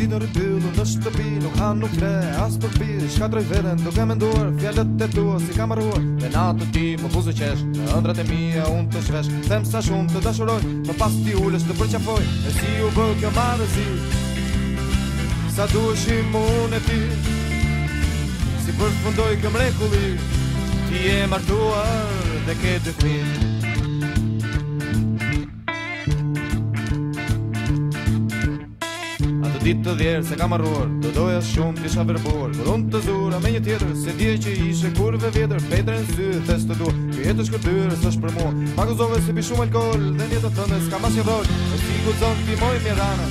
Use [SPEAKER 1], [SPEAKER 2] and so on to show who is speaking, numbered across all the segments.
[SPEAKER 1] Ditë në rëpillu, në shtëpi, nuk ha nuk kre Asë për këpi, shka drejtë vërën duke e nduar, fjallet e tua, si ka marruar Dhe natë të ti, më buzë qesh Në ëndrat e mija, unë të shvesh Them sa shumë të dashuroj Më pas t'i ullës të përqafoj E si u bë kjo marë zi Sa du e unë e ti Si përfundoj kjo mrekulli Ti e martuar dhe ke të kvinë ditë të vjerë se kam arruar Të doja shumë të isha vërbor Për unë të zura me një tjetër Se dje që ishe kurve vjetër Petre në sy të du, duar Kë jetë është këtyrë së është për mua Pa guzove se pi shumë alkohol Dhe një të thëne s'ka mas një dhoj E si ku zonë ti moj mjë rana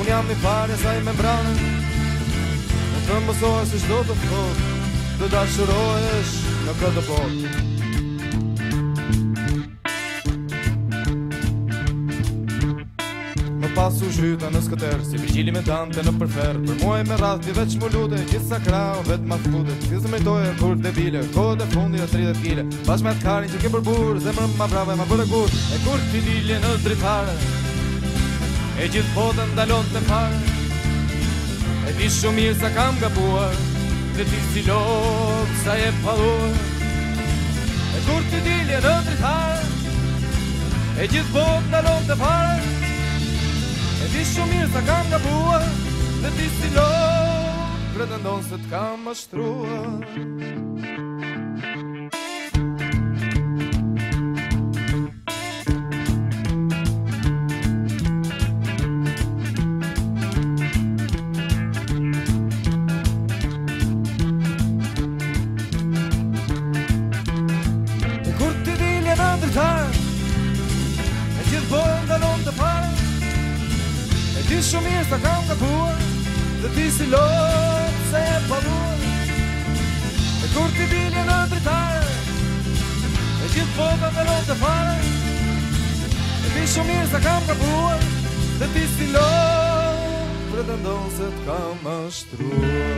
[SPEAKER 1] Unë jam i fare sa i membrana Në të mësoa se shdo të fëtë Të dashurohesh në këtë botë pasu zhyta në skëter Si përgjili me dante në përfer Për muaj me rath t'i veç më lute Gjith sa krau vet ma t'kute Si zë mejtoj e kur debile Kote fundi e 30 kile Bash me karin që ke përbur Zemë më ma brave ma bërë gur E kur t'i dille në dritare E gjithë botën dalon të par E di shumir sa kam gabuar buar Dhe ti si lopë sa e paluar E kur t'i
[SPEAKER 2] dille në dritare E gjith botën dalon të parë Në ti shumë një sa kam nga bua Në ti si lo Pretendo nëse
[SPEAKER 1] t'kam ashtrua
[SPEAKER 2] Në kur t'i dilja në dritar Në që t'bënda në të par ti shumë mirë sa kam kapur Dhe ti si lojë se e po pavur E kur ti dilje në dritarë E gjithë pokët e lojë të fare E ti shumë mirë sa kam kapur Dhe ti si lojë Pretendon se të kam ashtruar